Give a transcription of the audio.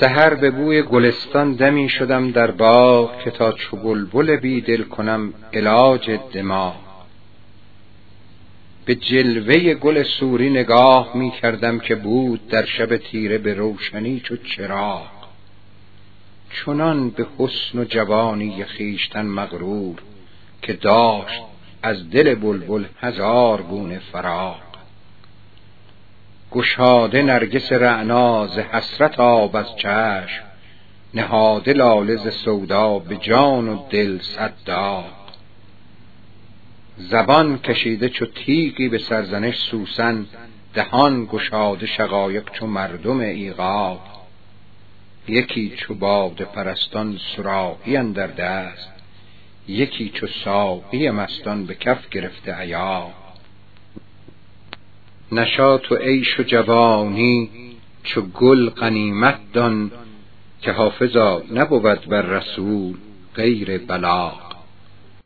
سهر به بوی گلستان دمی شدم در باغ که تا چو بلبل بیدل کنم علاج دماغ. به جلوه گل سوری نگاه می کردم که بود در شب تیره به روشنی چو چراغ. چنان به حسن و جوانی خیشتن مغرور که داشت از دل بلبل هزار گونه فراغ. گشاده نرگس رعنا ز حسرت آب از چشم نهاده لاله ز سودا به جان و دل صد داغ. زبان کشیده چو تیغی به سرزنش سوسن دهان گشاده شقایق چو مردم ایغاغ یکی چو باده پرستان صراحی اندر دست یکی چو ساقی مستان به کف گرفته ایاغ نشاط و عیش و جوانی چو گل غنیمت دان که حافظا نبود بر رسول غیر بلاغ